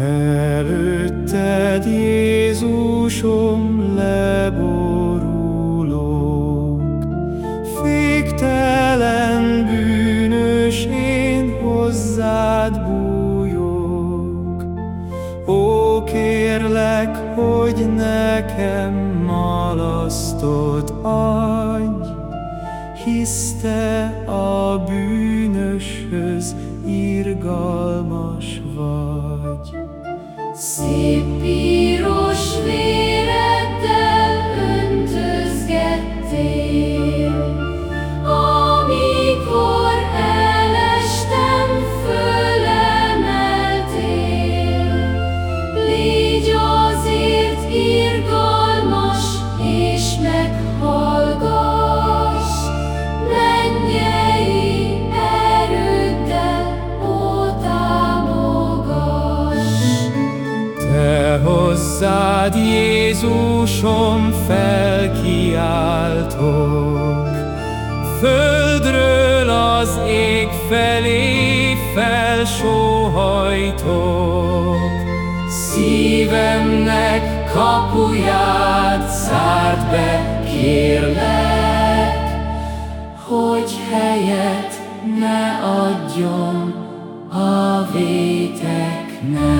Előtted, Jézusom, leborulok, Féktelen bűnös én hozzád bújok. Ó, kérlek, hogy nekem malasztot adj, Hisz te a bűnöshöz irgalmas vagy. see hozzád, Jézusom, felkiáltok, Földről az ég felé felsóhajtok. Szívemnek kapuját zárd be, kérlek, Hogy helyet ne adjon a véteknek.